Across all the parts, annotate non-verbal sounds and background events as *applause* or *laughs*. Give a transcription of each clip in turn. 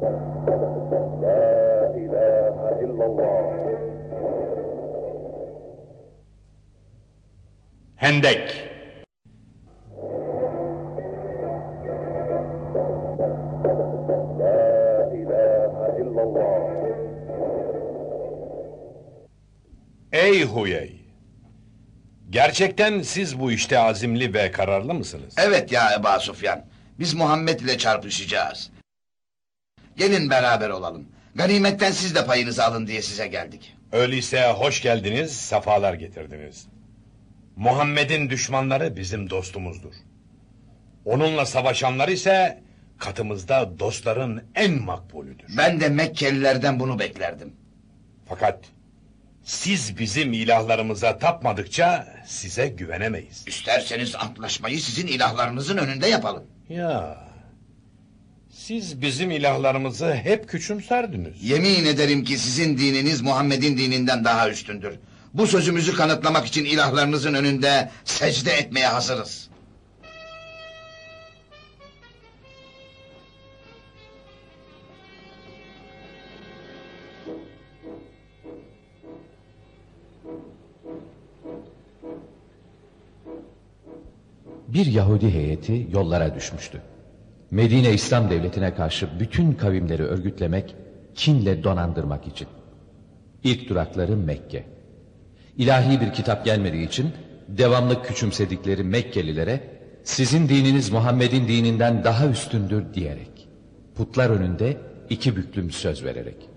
La. Hendek Ey Huyey! Gerçekten siz bu işte azimli ve kararlı mısınız? Evet ya Eba Sufyan. Biz Muhammed ile çarpışacağız. Gelin beraber olalım. Ganimetten siz de payınızı alın diye size geldik. Öyleyse hoş geldiniz, sefalar getirdiniz. Muhammed'in düşmanları bizim dostumuzdur. Onunla savaşanlar ise katımızda dostların en makbulüdür. Ben de Mekkelilerden bunu beklerdim. Fakat siz bizim ilahlarımıza tapmadıkça size güvenemeyiz. İsterseniz antlaşmayı sizin ilahlarınızın önünde yapalım. Ya siz bizim ilahlarımızı hep küçümserdiniz. Yemin ederim ki sizin dininiz Muhammed'in dininden daha üstündür. Bu sözümüzü kanıtlamak için ilahlarınızın önünde secde etmeye hazırız. Bir Yahudi heyeti yollara düşmüştü. Medine İslam Devleti'ne karşı bütün kavimleri örgütlemek, kinle donandırmak için. İlk durakları Mekke. İlahi bir kitap gelmediği için devamlı küçümsedikleri Mekkelilere sizin dininiz Muhammed'in dininden daha üstündür diyerek, putlar önünde iki büklüm söz vererek.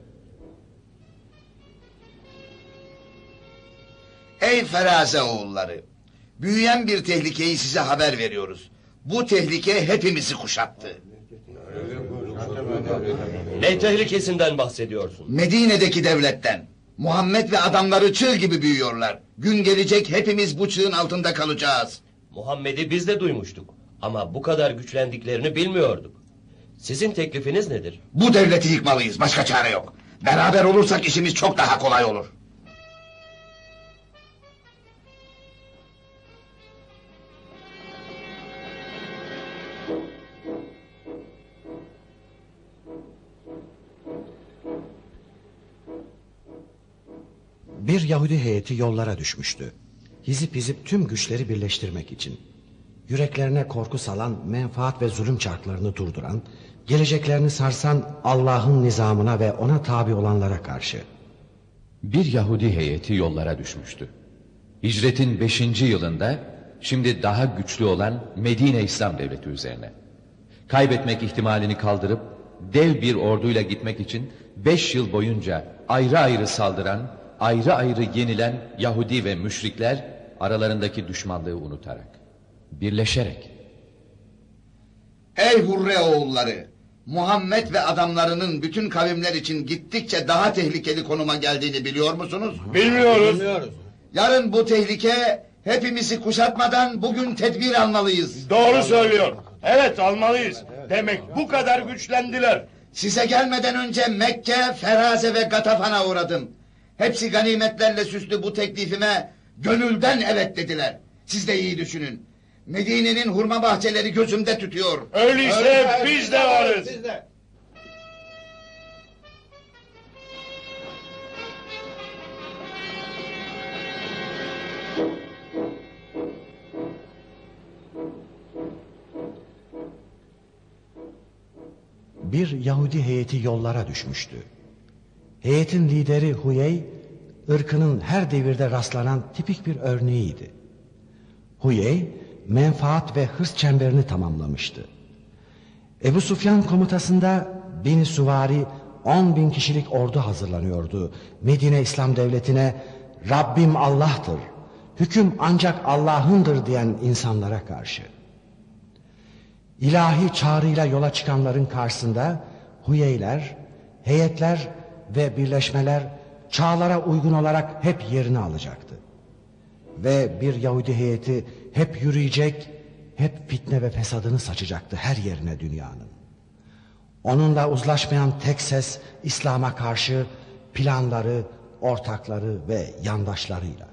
Ey Feraze oğulları! Büyüyen bir tehlikeyi size haber veriyoruz. Bu tehlike hepimizi kuşattı. Ne tehlikesinden bahsediyorsun? Medine'deki devletten. Muhammed ve adamları çığ gibi büyüyorlar. Gün gelecek hepimiz bu çığın altında kalacağız. Muhammed'i biz de duymuştuk. Ama bu kadar güçlendiklerini bilmiyorduk. Sizin teklifiniz nedir? Bu devleti yıkmalıyız. Başka çare yok. Beraber olursak işimiz çok daha kolay olur. Bir Yahudi heyeti yollara düşmüştü. Hizip hizip tüm güçleri birleştirmek için. Yüreklerine korku salan, menfaat ve zulüm çarklarını durduran, geleceklerini sarsan Allah'ın nizamına ve ona tabi olanlara karşı. Bir Yahudi heyeti yollara düşmüştü. Hicretin 5. yılında şimdi daha güçlü olan Medine İslam Devleti üzerine. Kaybetmek ihtimalini kaldırıp dev bir orduyla gitmek için 5 yıl boyunca ayrı ayrı saldıran, ayrı ayrı yenilen Yahudi ve müşrikler aralarındaki düşmanlığı unutarak, birleşerek Ey Hurre oğulları! Muhammed ve adamlarının bütün kavimler için gittikçe daha tehlikeli konuma geldiğini biliyor musunuz? Bilmiyoruz. Yarın bu tehlike hepimizi kuşatmadan bugün tedbir almalıyız. Doğru söylüyor. Evet almalıyız. Demek bu kadar güçlendiler. Size gelmeden önce Mekke, Feraze ve Gatafan'a uğradım. Hepsi ganimetlerle süslü bu teklifime gönülden evet dediler. Siz de iyi düşünün. Medine'nin hurma bahçeleri gözümde tütüyor. Öyleyse biz de varız. Bir Yahudi heyeti yollara düşmüştü. Heyetin lideri Huyey, ırkının her devirde rastlanan tipik bir örneğiydi. Huyey, menfaat ve hırs çemberini tamamlamıştı. Ebu Sufyan komutasında Beni Suvari 10 bin kişilik ordu hazırlanıyordu. Medine İslam Devleti'ne Rabbim Allah'tır, hüküm ancak Allah'ındır diyen insanlara karşı. İlahi çağrıyla yola çıkanların karşısında Huyeyler, heyetler ve birleşmeler çağlara uygun olarak hep yerini alacaktı. Ve bir Yahudi heyeti hep yürüyecek, hep fitne ve fesadını saçacaktı her yerine dünyanın. Onunla uzlaşmayan tek ses İslam'a karşı planları, ortakları ve yandaşlarıyla.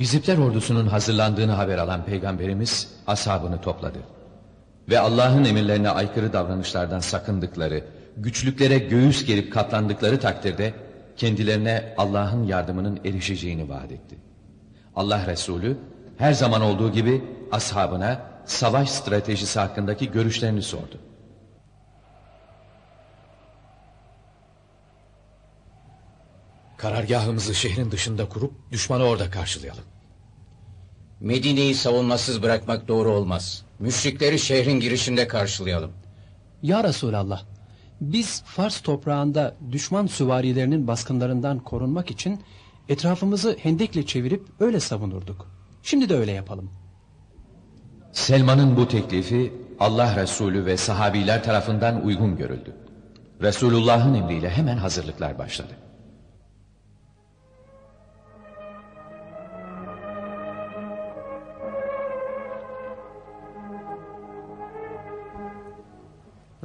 Hizipler ordusunun hazırlandığını haber alan peygamberimiz ashabını topladı. Ve Allah'ın emirlerine aykırı davranışlardan sakındıkları, güçlüklere göğüs gerip katlandıkları takdirde kendilerine Allah'ın yardımının erişeceğini vaat etti. Allah Resulü her zaman olduğu gibi ashabına savaş stratejisi hakkındaki görüşlerini sordu. Karargahımızı şehrin dışında kurup düşmanı orada karşılayalım. Medine'yi savunmasız bırakmak doğru olmaz. Müşrikleri şehrin girişinde karşılayalım. Ya Resulallah, biz Fars toprağında düşman süvarilerinin baskınlarından korunmak için etrafımızı hendekle çevirip öyle savunurduk. Şimdi de öyle yapalım. Selman'ın bu teklifi Allah Resulü ve sahabiler tarafından uygun görüldü. Resulullah'ın emriyle hemen hazırlıklar başladı.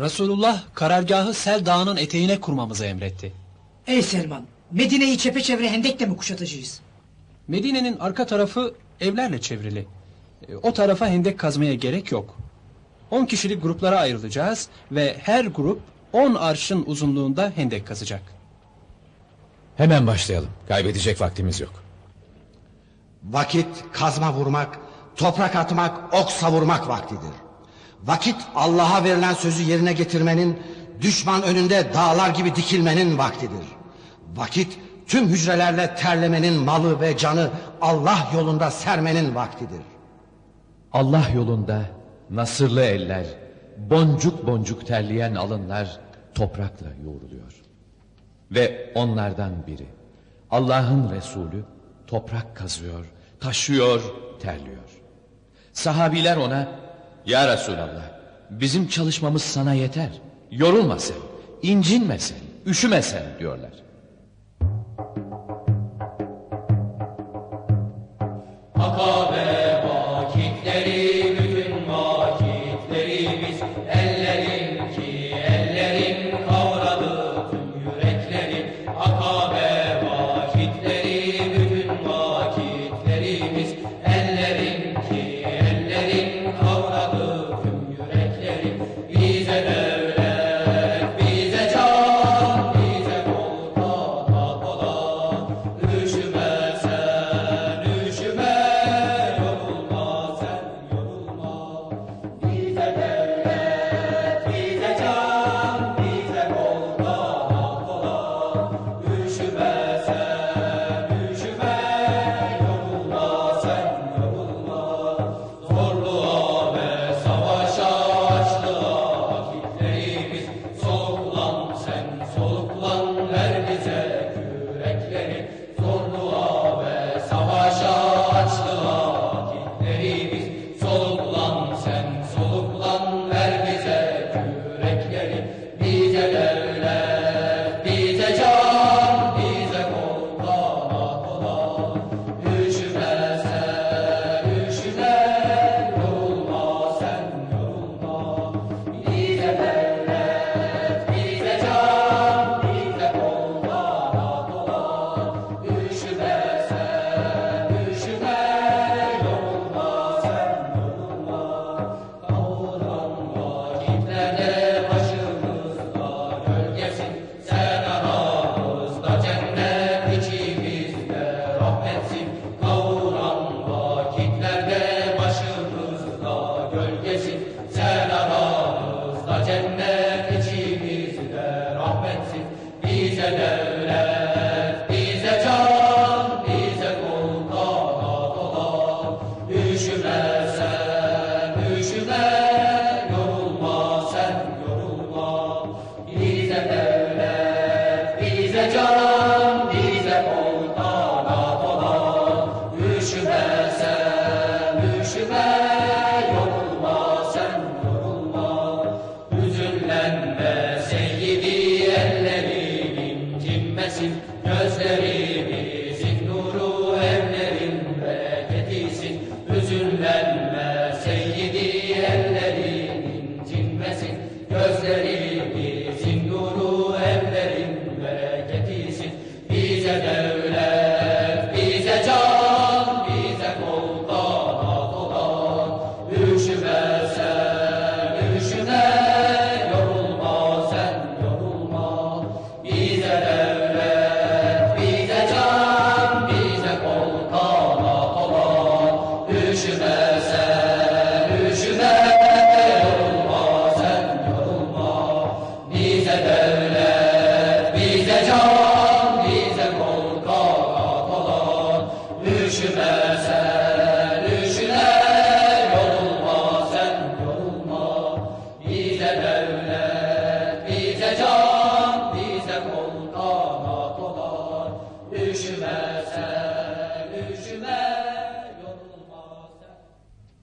Resulullah karargahı Sel Dağı'nın eteğine kurmamızı emretti. Ey Selman, Medine'yi çepeçevre hendekle mi kuşatacağız? Medine'nin arka tarafı evlerle çevrili. E, O tarafa hendek kazmaya gerek yok. 10 kişilik gruplara ayrılacağız ve her grup 10 arşın uzunluğunda hendek kazacak. Hemen başlayalım. Kaybedecek vaktimiz yok. Vakit kazma vurmak, toprak atmak, ok savurmak vaktidir. Vakit Allah'a verilen sözü yerine getirmenin, düşman önünde dağlar gibi dikilmenin vaktidir. Vakit tüm hücrelerle terlemenin malı ve canı Allah yolunda sermenin vaktidir. Allah yolunda nasırlı eller, boncuk boncuk terleyen alınlar toprakla yoğruluyor. Ve onlardan biri, Allah'ın Resulü toprak kazıyor, taşıyor, terliyor. Sahabiler ona, Ya Resulallah, bizim çalışmamız sana yeter. Yorulma sen, incinme sen, üşüme sen diyorlar. Akabe bize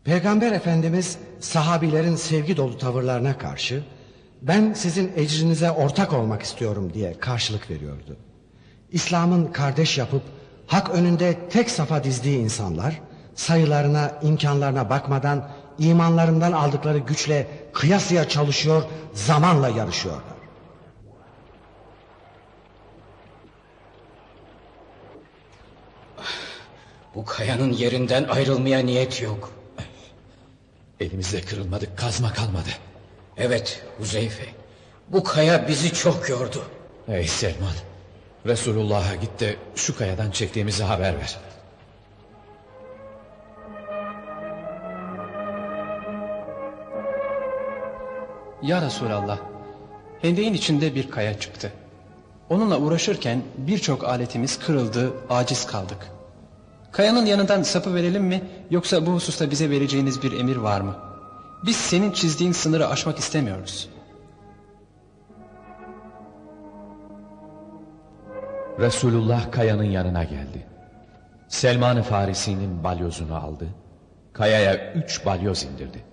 Peygamber Efendimiz sahabilerin sevgi dolu tavırlarına karşı ben sizin ecrinize ortak olmak istiyorum diye karşılık veriyordu. İslam'ın kardeş yapıp hak önünde tek safa dizdiği insanlar sayılarına, imkanlarına bakmadan imanlarından aldıkları güçle kıyasıya çalışıyor, zamanla yarışıyorlar. Bu kayanın yerinden ayrılmaya niyet yok. Elimizde kırılmadık kazma kalmadı. Evet Huzeyfe. Bu kaya bizi çok yordu. Ey Selman. Resulullah'a git de şu kayadan çektiğimizi haber ver. Ya Resulallah, hendeğin içinde bir kaya çıktı. Onunla uğraşırken birçok aletimiz kırıldı, aciz kaldık. Kayanın yanından sapı verelim mi yoksa bu hususta bize vereceğiniz bir emir var mı? Biz senin çizdiğin sınırı aşmak istemiyoruz. Resulullah kayanın yanına geldi. Selman-ı Farisi'nin balyozunu aldı. Kayaya üç balyoz indirdi.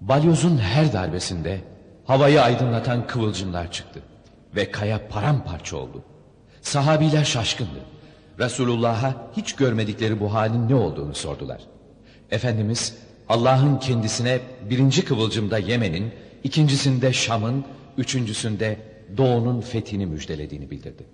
Balyozun her darbesinde havayı aydınlatan kıvılcımlar çıktı. Ve kaya paramparça oldu. Sahabiler şaşkındı. Resulullah'a hiç görmedikleri bu halin ne olduğunu sordular. Efendimiz Allah'ın kendisine birinci kıvılcımda Yemen'in, ikincisinde Şam'ın, üçüncüsünde Doğu'nun fethini müjdelediğini bildirdi.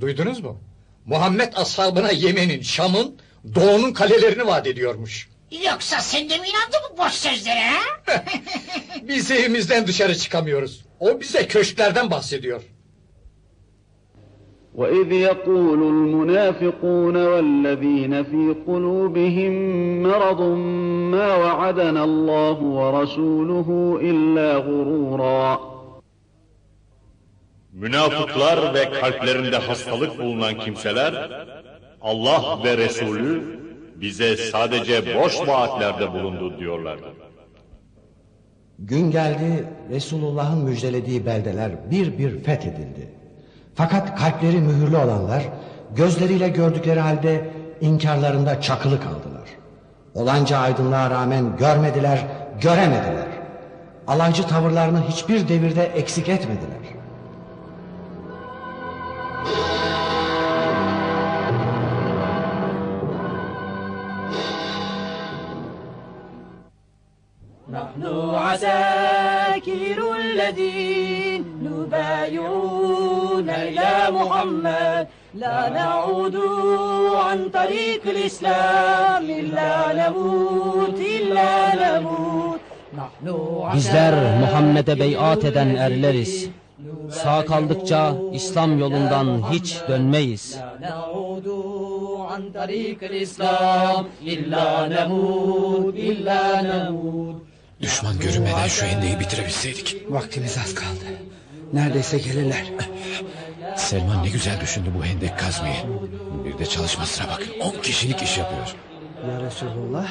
Duydunuz mu? Muhammed ashabına Yemen'in, Şam'ın, Doğu'nun kalelerini vaat ediyormuş. Yoksa sen de mi inandın bu boş sözlere ha? *laughs* Biz evimizden dışarı çıkamıyoruz. O bize köşklerden bahsediyor. وإذ يقول المنافقون والذين في قلوبهم مرض ما وعدنا الله ورسوله إلا غرورا Münafıklar ve kalplerinde hastalık bulunan kimseler Allah ve Resulü bize sadece boş vaatlerde bulundu diyorlardı. Gün geldi Resulullah'ın müjdelediği beldeler bir bir fethedildi. Fakat kalpleri mühürlü olanlar gözleriyle gördükleri halde inkarlarında çakılı kaldılar. Olanca aydınlığa rağmen görmediler, göremediler. Alaycı tavırlarını hiçbir devirde eksik etmediler. نحن عساكر الذين نبايعون إلى محمد لا نعود عن طريق الإسلام إلا نموت إلا نموت نحن Bizler Muhammed'e beyat eden erleriz. Sağ kaldıkça İslam yolundan hiç dönmeyiz. نعود عن طريق الإسلام إلا نموت إلا نموت Düşman görünmeden şu hendeyi bitirebilseydik. Vaktimiz az kaldı. Neredeyse gelirler. Selman ne güzel düşündü bu hendek kazmayı. Bir de çalışmasına bak. On kişilik iş yapıyor. Ya Resulullah.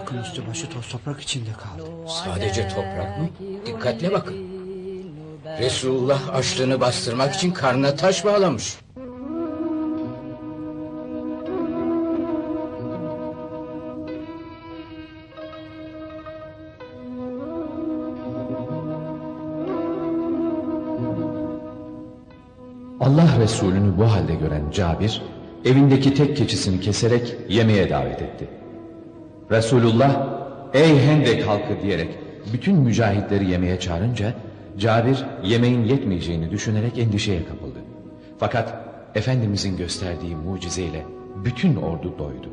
Bakın üstü başı toz toprak içinde kaldı. Sadece toprak mı? Dikkatle bakın. Resulullah açlığını bastırmak için karnına taş bağlamış. Resulü'nü bu halde gören Cabir, evindeki tek keçisini keserek yemeğe davet etti. Resulullah, ey Hendek halkı diyerek bütün mücahitleri yemeğe çağırınca, Cabir yemeğin yetmeyeceğini düşünerek endişeye kapıldı. Fakat Efendimizin gösterdiği mucizeyle bütün ordu doydu.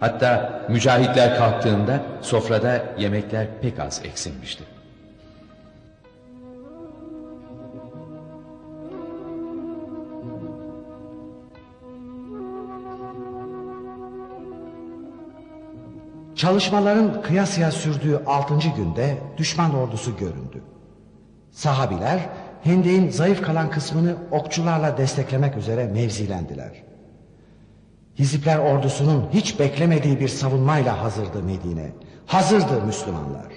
Hatta mücahitler kalktığında sofrada yemekler pek az eksilmişti. Çalışmaların kıyasıya sürdüğü altıncı günde düşman ordusu göründü. Sahabiler hendeğin zayıf kalan kısmını okçularla desteklemek üzere mevzilendiler. Hizipler ordusunun hiç beklemediği bir savunmayla hazırdı Medine. Hazırdı Müslümanlar.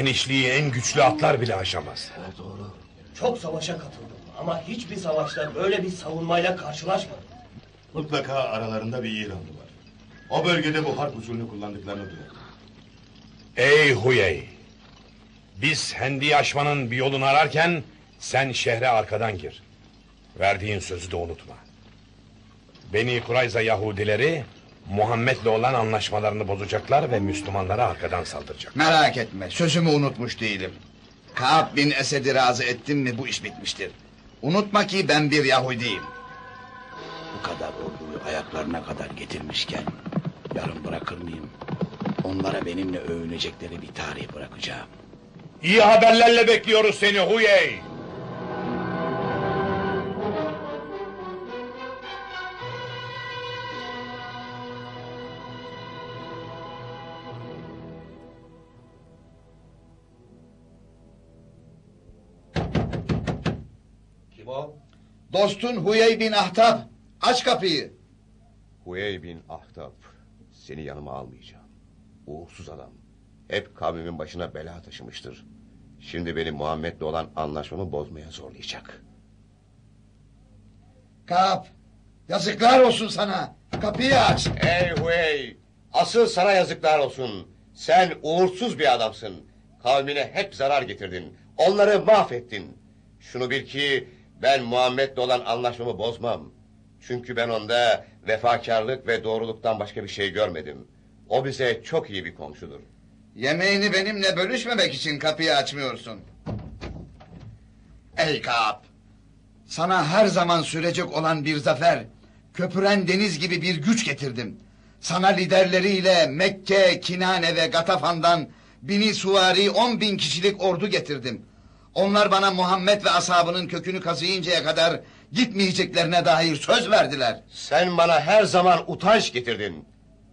Genişliği en güçlü atlar bile aşamaz. Çok savaşa katıldım ama hiçbir savaşta böyle bir savunmayla karşılaşmadım. Mutlaka aralarında bir İranlı var. O bölgede bu harp usulünü kullandıklarını duydum. Ey Huyey! Biz Hendi'yi aşmanın bir yolunu ararken sen şehre arkadan gir. Verdiğin sözü de unutma. Beni Kurayza Yahudileri Muhammed'le olan anlaşmalarını bozacaklar ve Müslümanlara arkadan saldıracak. Merak etme sözümü unutmuş değilim. Kaab bin Esed'i razı ettim mi bu iş bitmiştir. Unutma ki ben bir Yahudiyim. Bu kadar orduyu ayaklarına kadar getirmişken yarım bırakır mıyım? Onlara benimle övünecekleri bir tarih bırakacağım. İyi haberlerle bekliyoruz seni Huyey! Dostun Huyey bin Ahtab. Aç kapıyı. Huyey bin Ahtab. Seni yanıma almayacağım. Uğursuz adam. Hep kavmimin başına bela taşımıştır. Şimdi beni Muhammed'le olan anlaşmamı bozmaya zorlayacak. Kaab. Yazıklar olsun sana. Kapıyı aç. Ey Huyey! Asıl sana yazıklar olsun. Sen uğursuz bir adamsın. Kavmine hep zarar getirdin. Onları mahvettin. Şunu bil ki ben Muhammed'le olan anlaşmamı bozmam. Çünkü ben onda vefakarlık ve doğruluktan başka bir şey görmedim. O bize çok iyi bir komşudur. Yemeğini benimle bölüşmemek için kapıyı açmıyorsun. Ey Kaab! Sana her zaman sürecek olan bir zafer, köpüren deniz gibi bir güç getirdim. Sana liderleriyle Mekke, Kinane ve Gatafan'dan bini suvari on bin kişilik ordu getirdim. Onlar bana Muhammed ve ashabının kökünü kazıyıncaya kadar gitmeyeceklerine dair söz verdiler. Sen bana her zaman utanç getirdin.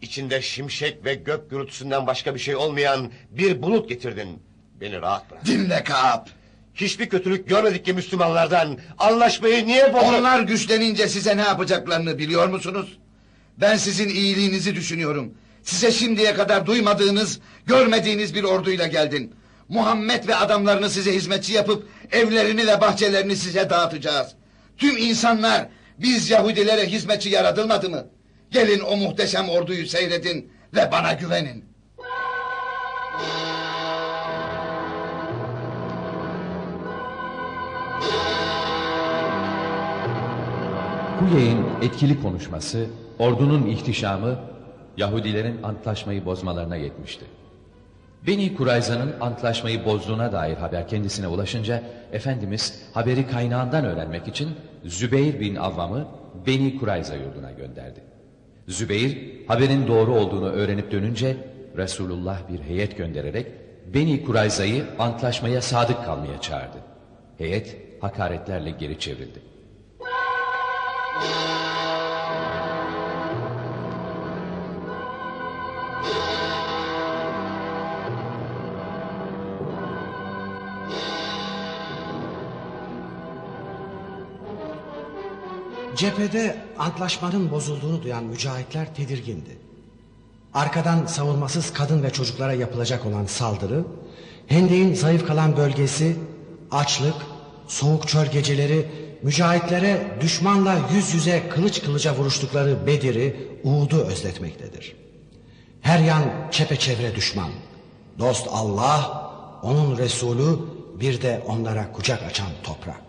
İçinde şimşek ve gök gürültüsünden başka bir şey olmayan bir bulut getirdin. Beni rahat bırak. Dinle Kaab. Hiçbir kötülük görmedik ki Müslümanlardan. Anlaşmayı niye bozdun? Onlar güçlenince size ne yapacaklarını biliyor musunuz? Ben sizin iyiliğinizi düşünüyorum. Size şimdiye kadar duymadığınız, görmediğiniz bir orduyla geldim. Muhammed ve adamlarını size hizmetçi yapıp evlerini ve bahçelerini size dağıtacağız. Tüm insanlar biz Yahudilere hizmetçi yaratılmadı mı? Gelin o muhteşem orduyu seyredin ve bana güvenin. Huyey'in etkili konuşması, ordunun ihtişamı, Yahudilerin antlaşmayı bozmalarına yetmişti. Beni Kurayza'nın antlaşmayı bozduğuna dair haber kendisine ulaşınca Efendimiz haberi kaynağından öğrenmek için Zübeyir bin Avvam'ı Beni Kurayza yurduna gönderdi. Zübeyir haberin doğru olduğunu öğrenip dönünce Resulullah bir heyet göndererek Beni Kurayza'yı antlaşmaya sadık kalmaya çağırdı. Heyet hakaretlerle geri çevrildi. Cephede antlaşmanın bozulduğunu duyan mücahitler tedirgindi. Arkadan savunmasız kadın ve çocuklara yapılacak olan saldırı, Hendek'in zayıf kalan bölgesi, açlık, soğuk çöl geceleri, mücahitlere düşmanla yüz yüze kılıç kılıca vuruştukları Bedir'i, Uğud'u özletmektedir. Her yan çepeçevre düşman. Dost Allah, onun Resulü, bir de onlara kucak açan toprak.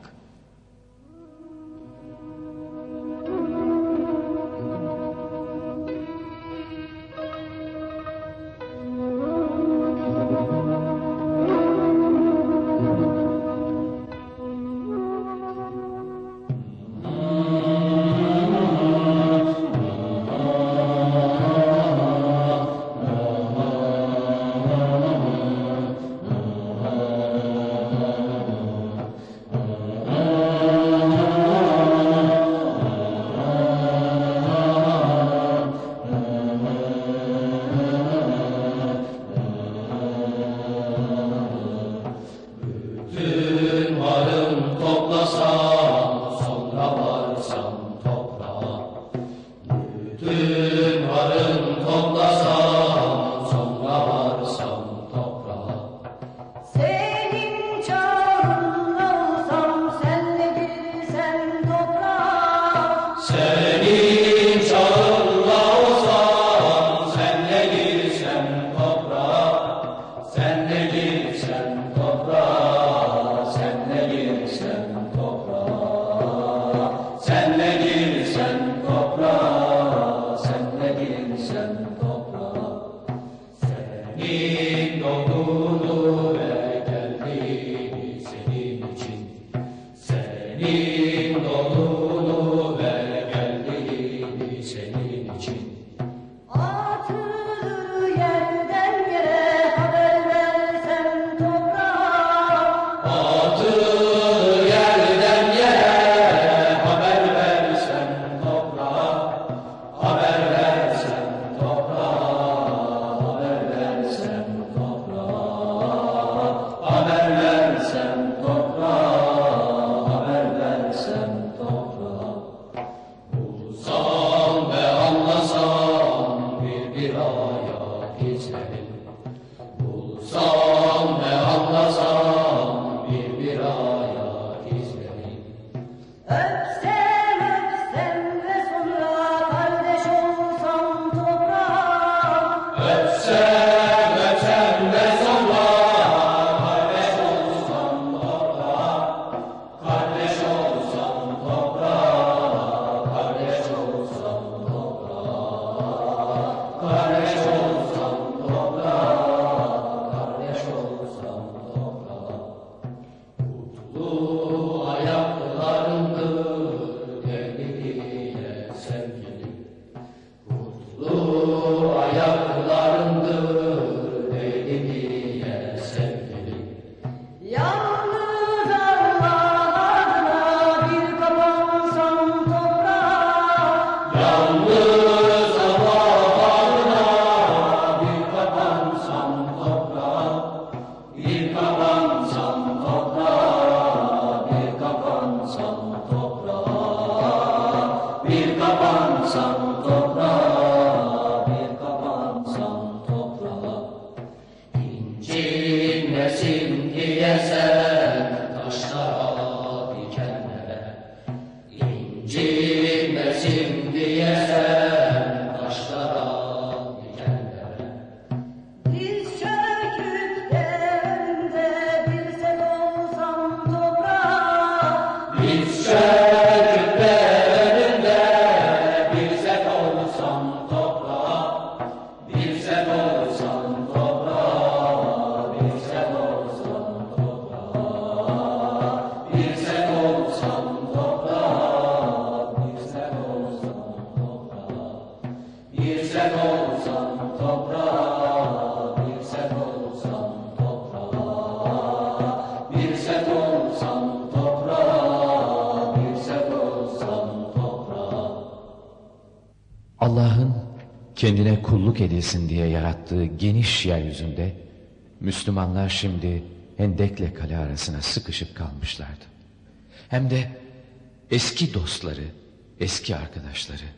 kaplattığı geniş yeryüzünde Müslümanlar şimdi Hendek'le kale arasına sıkışıp kalmışlardı. Hem de eski dostları, eski arkadaşları,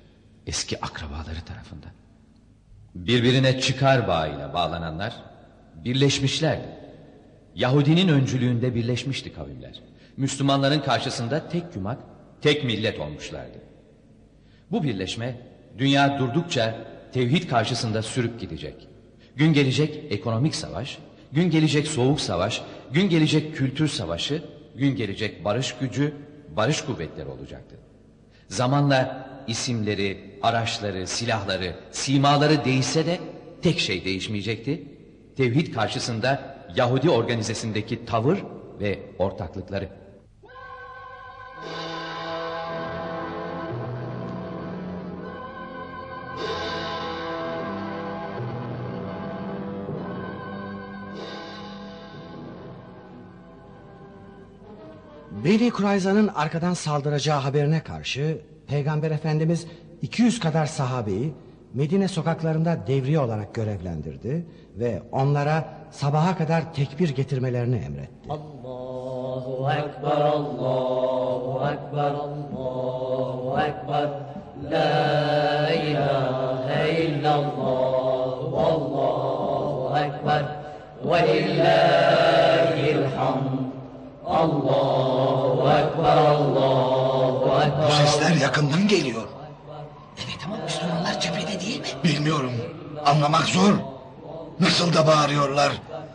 eski akrabaları tarafından. Birbirine çıkar bağıyla bağlananlar birleşmişlerdi. Yahudinin öncülüğünde birleşmişti kavimler. Müslümanların karşısında tek yumak, tek millet olmuşlardı. Bu birleşme dünya durdukça tevhid karşısında sürüp gidecek. Gün gelecek ekonomik savaş, gün gelecek soğuk savaş, gün gelecek kültür savaşı, gün gelecek barış gücü, barış kuvvetleri olacaktı. Zamanla isimleri, araçları, silahları, simaları değişse de tek şey değişmeyecekti. Tevhid karşısında Yahudi organizesindeki tavır ve ortaklıkları. Beni Kurayza'nın arkadan saldıracağı haberine karşı Peygamber Efendimiz 200 kadar sahabeyi Medine sokaklarında devriye olarak görevlendirdi ve onlara sabaha kadar tekbir getirmelerini emretti. Allahu Ekber, Allahu Ekber, Allahu Ekber. La ilahe illallah, Allahu Ekber. Ve lillahil hamd. Allahu Ekber, Allahu Ekber. Bu sesler yakından geliyor. Evet ama Müslümanlar cephede değil mi? Bilmiyorum. Anlamak zor. Nasıl da bağırıyorlar.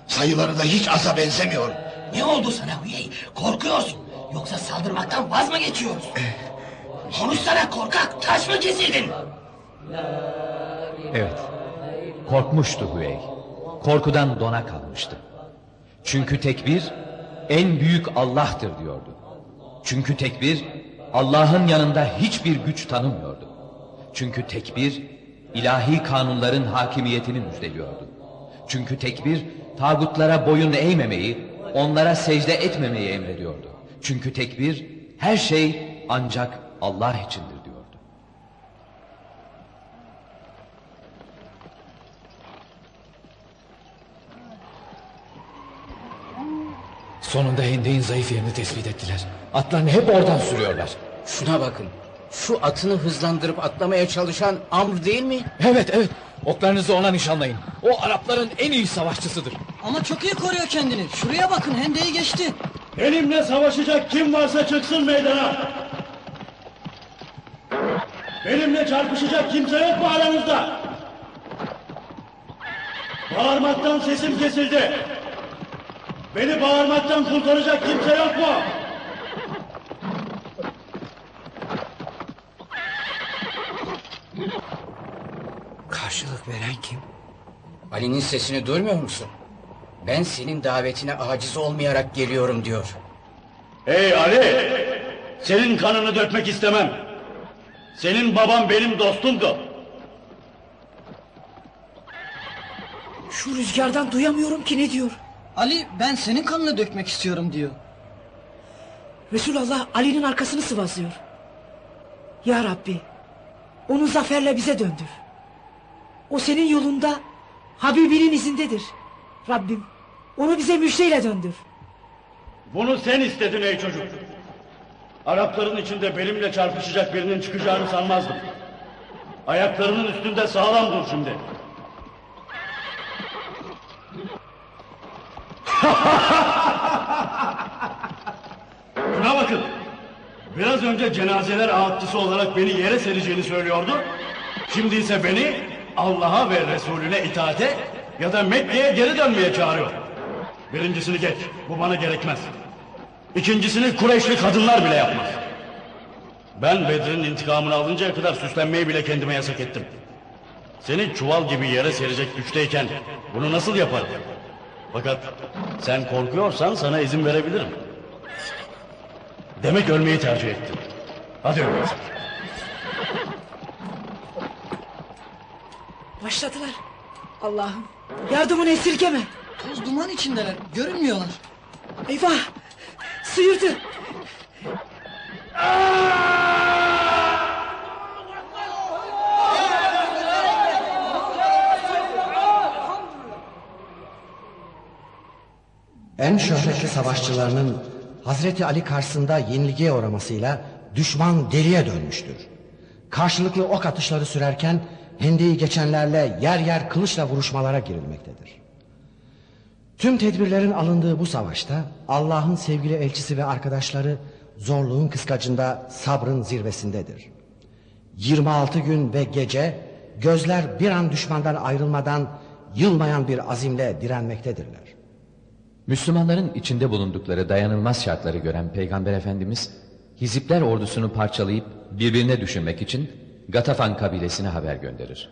Sayıları da hiç aza benzemiyor. Ne oldu sana Hüyey? Korkuyorsun. Yoksa saldırmaktan vaz mı geçiyoruz? Konuşsana korkak. Taş mı kesildin? Evet, korkmuştu Hüey. Korkudan dona kalmıştı. Çünkü tekbir en büyük Allah'tır diyordu. Çünkü tekbir Allah'ın yanında hiçbir güç tanımıyordu. Çünkü tekbir ilahi kanunların hakimiyetini müjdeliyordu. Çünkü tekbir tağutlara boyun eğmemeyi, onlara secde etmemeyi emrediyordu. Çünkü tekbir her şey ancak Allah içindir diyordu. Sonunda hendeğin zayıf yerini tespit ettiler. Atlarını hep oradan sürüyorlar. Şuna bakın. Şu atını hızlandırıp atlamaya çalışan Amr değil mi? Evet evet. Oklarınızı ona nişanlayın. O Arapların en iyi savaşçısıdır. Ama çok iyi koruyor kendini. Şuraya bakın hendeyi geçti. Benimle savaşacak kim varsa çıksın meydana. Benimle çarpışacak kimse yok mu aranızda? Bağırmaktan sesim kesildi. Beni bağırmaktan kurtaracak kimse yok mu? Karşılık veren kim? Ali'nin sesini duymuyor musun? Ben senin davetine aciz olmayarak geliyorum diyor. Hey Ali! Senin kanını dökmek istemem. Senin baban benim dostumdu. Şu rüzgardan duyamıyorum ki ne diyor. Ali ben senin kanını dökmek istiyorum diyor. Resulullah Ali'nin arkasını sıvazlıyor. Ya Rabbi, onu zaferle bize döndür. O senin yolunda, Habibinin izindedir. Rabbim, onu bize müjdeyle döndür. Bunu sen istedin ey çocuk. Arapların içinde benimle çarpışacak birinin çıkacağını sanmazdım. Ayaklarının üstünde sağlam dur şimdi. Şuna bakın. Biraz önce cenazeler ağıtçısı olarak beni yere sereceğini söylüyordu. Şimdi ise beni Allah'a ve Resulüne itaate ya da Mekke'ye geri dönmeye çağırıyor. Birincisini geç. Bu bana gerekmez. İkincisini Kureyşli kadınlar bile yapmaz. Ben Bedir'in intikamını alıncaya kadar süslenmeyi bile kendime yasak ettim. Seni çuval gibi yere serecek güçteyken bunu nasıl yaparım? Fakat sen korkuyorsan sana izin verebilirim. Demek ölmeyi tercih ettin. Hadi öyleyse. Başladılar. Allah'ım, yardımını esirgeme. Toz duman içindeler. Görünmüyorlar. Eyvah, sıyırdı. En şöhretli savaşçılarının Hazreti Ali karşısında yenilgiye uğramasıyla düşman deliye dönmüştür. Karşılıklı ok atışları sürerken hendeyi geçenlerle yer yer kılıçla vuruşmalara girilmektedir. Tüm tedbirlerin alındığı bu savaşta Allah'ın sevgili elçisi ve arkadaşları zorluğun kıskacında sabrın zirvesindedir. 26 gün ve gece gözler bir an düşmandan ayrılmadan yılmayan bir azimle direnmektedirler. Müslümanların içinde bulundukları dayanılmaz şartları gören Peygamber Efendimiz, Hizipler ordusunu parçalayıp birbirine düşünmek için Gatafan kabilesine haber gönderir.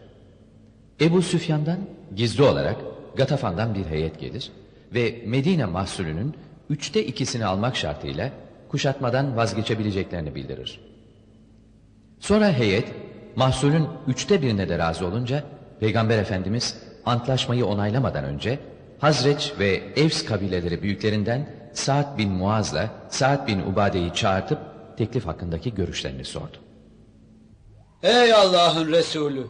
Ebu Süfyan'dan gizli olarak Gatafan'dan bir heyet gelir ve Medine mahsulünün üçte ikisini almak şartıyla kuşatmadan vazgeçebileceklerini bildirir. Sonra heyet mahsulün üçte birine de razı olunca Peygamber Efendimiz antlaşmayı onaylamadan önce Hazreç ve Evs kabileleri büyüklerinden Sa'd bin Muaz'la Sa'd bin Ubade'yi çağırtıp teklif hakkındaki görüşlerini sordu. Ey Allah'ın Resulü!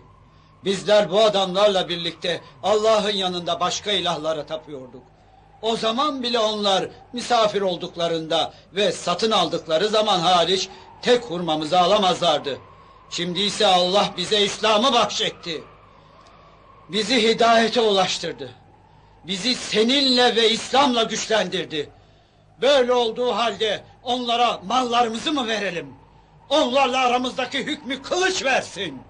Bizler bu adamlarla birlikte Allah'ın yanında başka ilahlara tapıyorduk. O zaman bile onlar misafir olduklarında ve satın aldıkları zaman hariç tek hurmamızı alamazlardı. Şimdi ise Allah bize İslam'ı bahşetti. Bizi hidayete ulaştırdı. Bizi seninle ve İslam'la güçlendirdi. Böyle olduğu halde onlara mallarımızı mı verelim? Onlarla aramızdaki hükmü kılıç versin.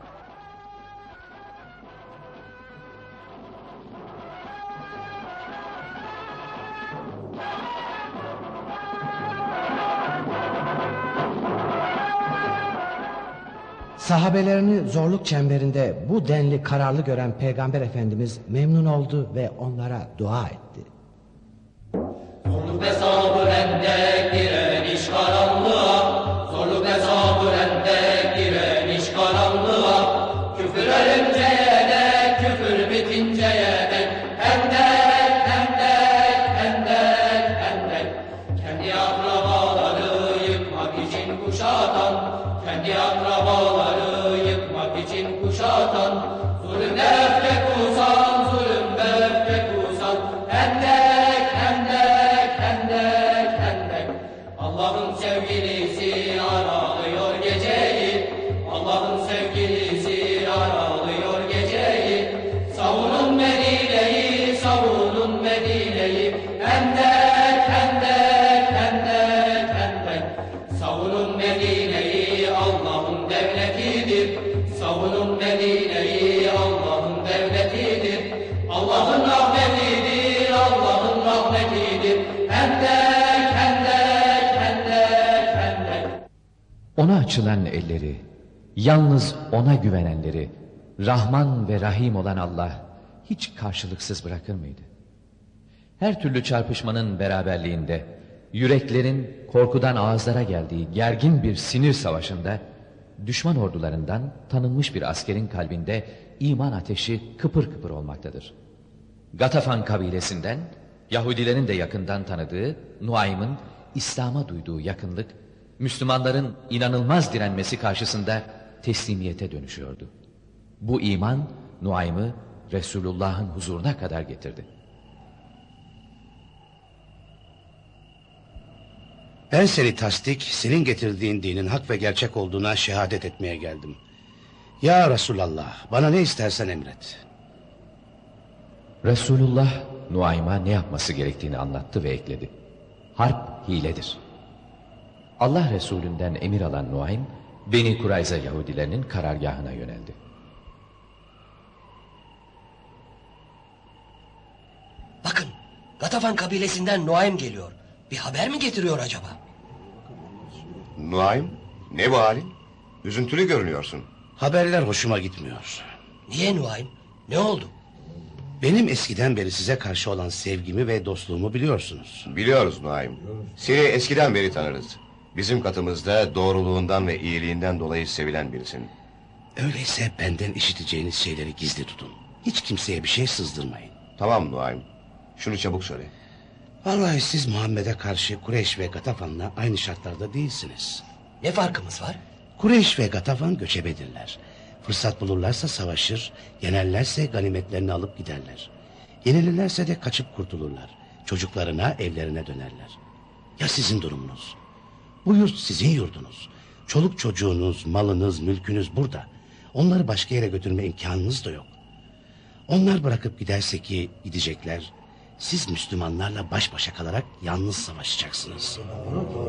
Sahabelerini zorluk çemberinde bu denli kararlı gören Peygamber Efendimiz memnun oldu ve onlara dua etti. Zorluk ve sabır Ona açılan elleri, yalnız ona güvenenleri, Rahman ve Rahim olan Allah hiç karşılıksız bırakır mıydı? Her türlü çarpışmanın beraberliğinde, yüreklerin korkudan ağızlara geldiği gergin bir sinir savaşında, düşman ordularından tanınmış bir askerin kalbinde iman ateşi kıpır kıpır olmaktadır. Gatafan kabilesinden, Yahudilerin de yakından tanıdığı Nuaym'ın İslam'a duyduğu yakınlık, Müslümanların inanılmaz direnmesi karşısında teslimiyete dönüşüyordu. Bu iman Nuaym'ı Resulullah'ın huzuruna kadar getirdi. Ben seni tasdik, senin getirdiğin dinin hak ve gerçek olduğuna şehadet etmeye geldim. Ya Resulallah, bana ne istersen emret. Resulullah Nuaym'a ne yapması gerektiğini anlattı ve ekledi. Harp hiledir. Allah Resulünden emir alan Nuaym, Beni Kurayza Yahudilerinin karargahına yöneldi. Bakın Gatafan kabilesinden Nuaym geliyor. Bir haber mi getiriyor acaba? Nuaym, ne bu halin? Üzüntülü görünüyorsun. Haberler hoşuma gitmiyor. Niye Nuaym? Ne oldu? Benim eskiden beri size karşı olan sevgimi ve dostluğumu biliyorsunuz. Biliyoruz Nuaym. Seni eskiden beri tanırız. Bizim katımızda doğruluğundan ve iyiliğinden dolayı sevilen birisin. Öyleyse benden işiteceğiniz şeyleri gizli tutun. Hiç kimseye bir şey sızdırmayın. Tamam Nuaym. Şunu çabuk söyle. Vallahi siz Muhammed'e karşı Kureyş ve Gatafan'la aynı şartlarda değilsiniz. Ne farkımız var? Kureyş ve Gatafan göçebedirler. Fırsat bulurlarsa savaşır, yenerlerse ganimetlerini alıp giderler. Yenilirlerse de kaçıp kurtulurlar. Çocuklarına, evlerine dönerler. Ya sizin durumunuz? Bu yurt sizin yurdunuz. Çoluk çocuğunuz, malınız, mülkünüz burada. Onları başka yere götürme imkanınız da yok. Onlar bırakıp giderse ki gidecekler. Siz Müslümanlarla baş başa kalarak yalnız savaşacaksınız.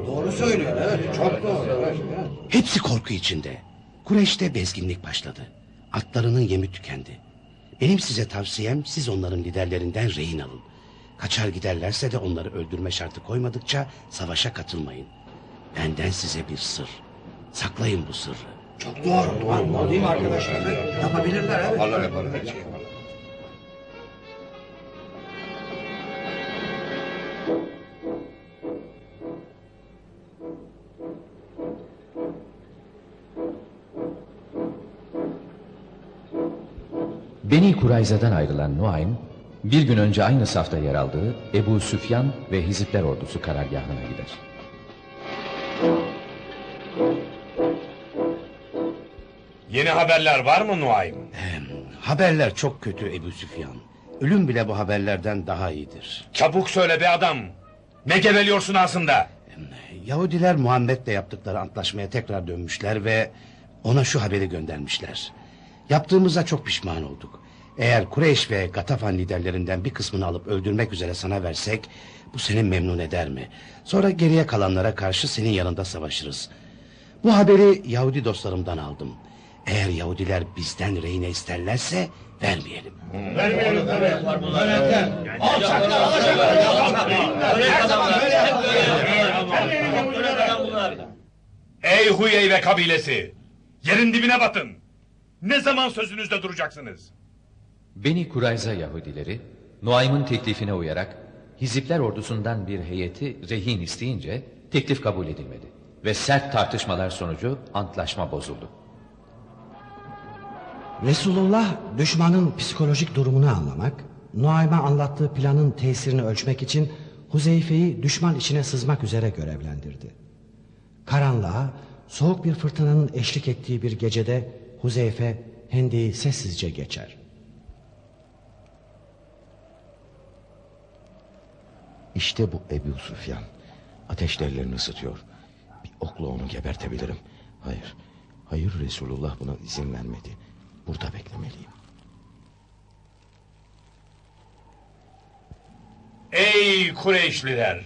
Doğru söylüyor. Evet, çok doğru. Hepsi korku içinde. Kureyş'te bezginlik başladı. Atlarının yemi tükendi. Benim size tavsiyem siz onların liderlerinden rehin alın. Kaçar giderlerse de onları öldürme şartı koymadıkça savaşa katılmayın. Benden size bir sır. Saklayın bu sırrı. Çok doğru. Doğru değil mi arkadaşlar? Yapabilirler evet. Yaparlar yaparlar. her yaparlar. Beni Kurayza'dan ayrılan Nuaym, bir gün önce aynı safta yer aldığı Ebu Süfyan ve Hizipler ordusu karargahına gider. Haberler var mı Nuaym? Haberler çok kötü Ebu Süfyan. Ölüm bile bu haberlerden daha iyidir. Çabuk söyle be adam. Ne geveliyorsun aslında? Yahudiler Muhammed'le yaptıkları antlaşmaya tekrar dönmüşler ve ona şu haberi göndermişler. Yaptığımıza çok pişman olduk. Eğer Kureyş ve Gatafan liderlerinden bir kısmını alıp öldürmek üzere sana versek bu seni memnun eder mi? Sonra geriye kalanlara karşı senin yanında savaşırız. Bu haberi Yahudi dostlarımdan aldım. Eğer Yahudiler bizden rehine isterlerse vermeyelim. Vermeyelim tabii. Öğretmen. Alçaklar alacaklar. Her zaman böyle yaparlar. Ey Huyey ve kabilesi! Yerin dibine batın! Ne zaman sözünüzde duracaksınız? Beni Kurayza Yahudileri, Nuaym'ın teklifine uyarak Hizipler ordusundan bir heyeti rehin isteyince teklif kabul edilmedi. Ve sert tartışmalar sonucu antlaşma bozuldu. Resulullah düşmanın psikolojik durumunu anlamak, Nuaym'a anlattığı planın tesirini ölçmek için Huzeyfe'yi düşman içine sızmak üzere görevlendirdi. Karanlığa, soğuk bir fırtınanın eşlik ettiği bir gecede Huzeyfe hendeyi sessizce geçer. İşte bu Ebu Süfyan. Ateşlerini ısıtıyor. Bir okla onu gebertebilirim. Hayır. Hayır Resulullah buna izin vermedi. Burada beklemeliyim. Ey Kureyşliler!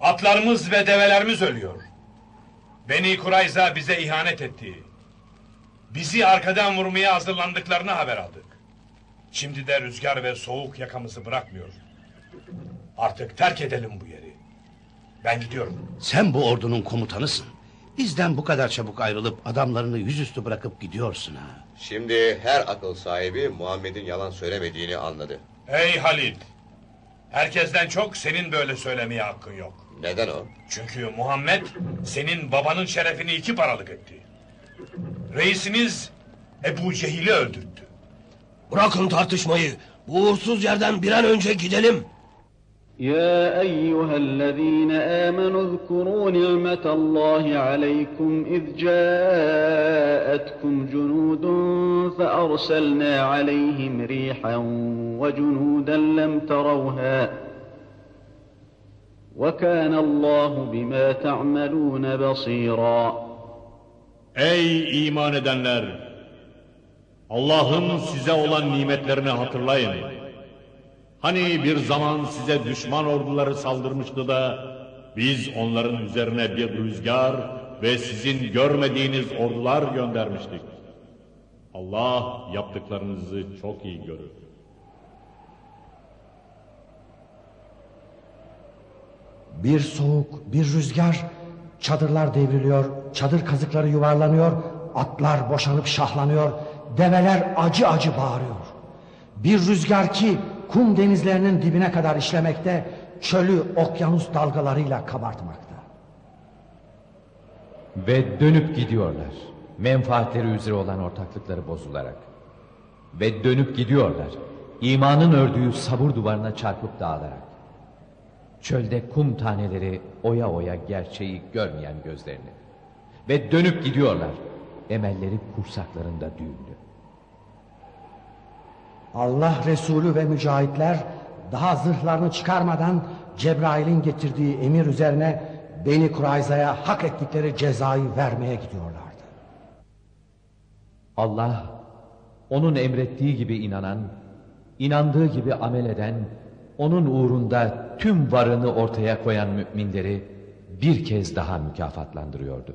Atlarımız ve develerimiz ölüyor. Beni Kurayza bize ihanet etti. Bizi arkadan vurmaya hazırlandıklarını haber aldık. Şimdi de rüzgar ve soğuk yakamızı bırakmıyor. Artık terk edelim bu yeri. Ben gidiyorum. Sen bu ordunun komutanısın. Bizden bu kadar çabuk ayrılıp adamlarını yüzüstü bırakıp gidiyorsun ha. Şimdi her akıl sahibi Muhammed'in yalan söylemediğini anladı. Ey Halid! Herkesten çok senin böyle söylemeye hakkın yok. Neden o? Çünkü Muhammed senin babanın şerefini iki paralık etti. Reisiniz Ebu Cehil'i öldürttü. Bırakın tartışmayı. Bu uğursuz yerden bir an önce gidelim. يا أيها الذين آمنوا اذكروا نعمة الله عليكم إذ جاءتكم جنود فأرسلنا عليهم ريحا وجنودا لم تروها وكان الله بما تعملون بصيرا Ey iman edenler! Allah'ın size olan nimetlerini hatırlayın. Hani bir zaman size düşman orduları saldırmıştı da biz onların üzerine bir rüzgar ve sizin görmediğiniz ordular göndermiştik. Allah yaptıklarınızı çok iyi görür. Bir soğuk, bir rüzgar, çadırlar devriliyor, çadır kazıkları yuvarlanıyor, atlar boşanıp şahlanıyor, develer acı acı bağırıyor. Bir rüzgar ki kum denizlerinin dibine kadar işlemekte, çölü okyanus dalgalarıyla kabartmakta. Ve dönüp gidiyorlar. Menfaatleri üzere olan ortaklıkları bozularak. Ve dönüp gidiyorlar. İmanın ördüğü sabır duvarına çarpıp dağılarak. Çölde kum taneleri oya oya gerçeği görmeyen gözlerini. Ve dönüp gidiyorlar. Emelleri kursaklarında düğümlü. Allah Resulü ve mücahitler daha zırhlarını çıkarmadan Cebrail'in getirdiği emir üzerine Beni Kurayza'ya hak ettikleri cezayı vermeye gidiyorlardı. Allah onun emrettiği gibi inanan, inandığı gibi amel eden, onun uğrunda tüm varını ortaya koyan müminleri bir kez daha mükafatlandırıyordu.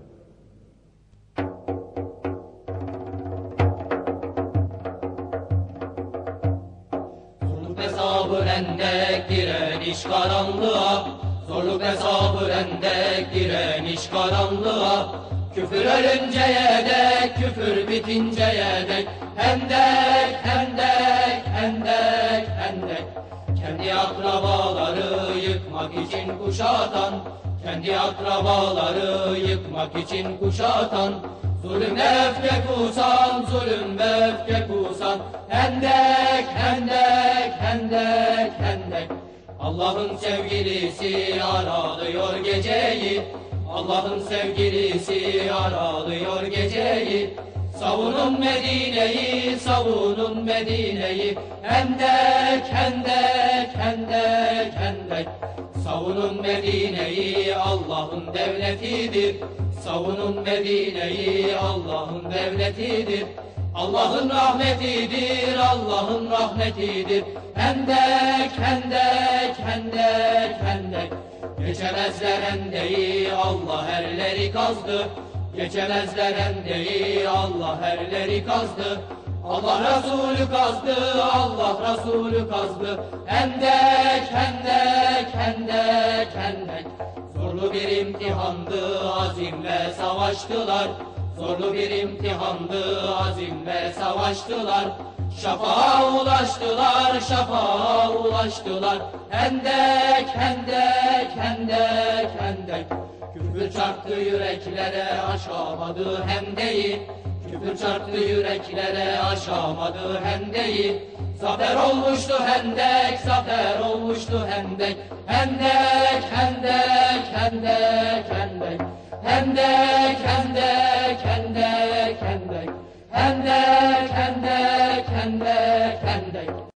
Sabır endek direniş karanlığa Zorluk ve sabır endek direniş karanlığa. Küfür ölünceye dek, küfür bitinceye dek hendek, hendek, hendek Kendi akrabaları yıkmak için kuşatan Kendi akrabaları yıkmak için kuşatan. Zulüm ve öfke kusan, zulüm ve öfke kusan. Hendek, hendek, hendek, hendek. Allah'ın sevgilisi aralıyor geceyi. Allah'ın sevgilisi aralıyor geceyi Savunun Medine'yi, savunun Medine'yi. Hendek, hendek, hendek, hendek. Savunun Medine'yi Allah'ın devletidir. Savunun Medine'yi Allah'ın devletidir. Allah'ın rahmetidir, Allah'ın rahmetidir. Hendek, hendek, hendek, hendek. Geçemezler hendeyi Allah erleri kazdı Geçemezler hendeyi Allah erleri kazdı. Allah Resulü kazdı, Allah Resulü kazdı. Hendek, hendek, hendek, hendek. Zorlu bir imtihandı, azimle savaştılar. Zorlu bir imtihandı, azimle savaştılar. Şafağa ulaştılar, şafağa ulaştılar. Hendek, hendek, hendek, hendek Küfür çarptı yüreklere aşamadı hendeyi Küfür çarptı yüreklere aşamadı hendeyi Zafer olmuştu hendek, zafer olmuştu hendek Hendek, hendek, hendek, hendek Hendek, hendek, hendek, hendek Hendek, hendek, hendek, hendek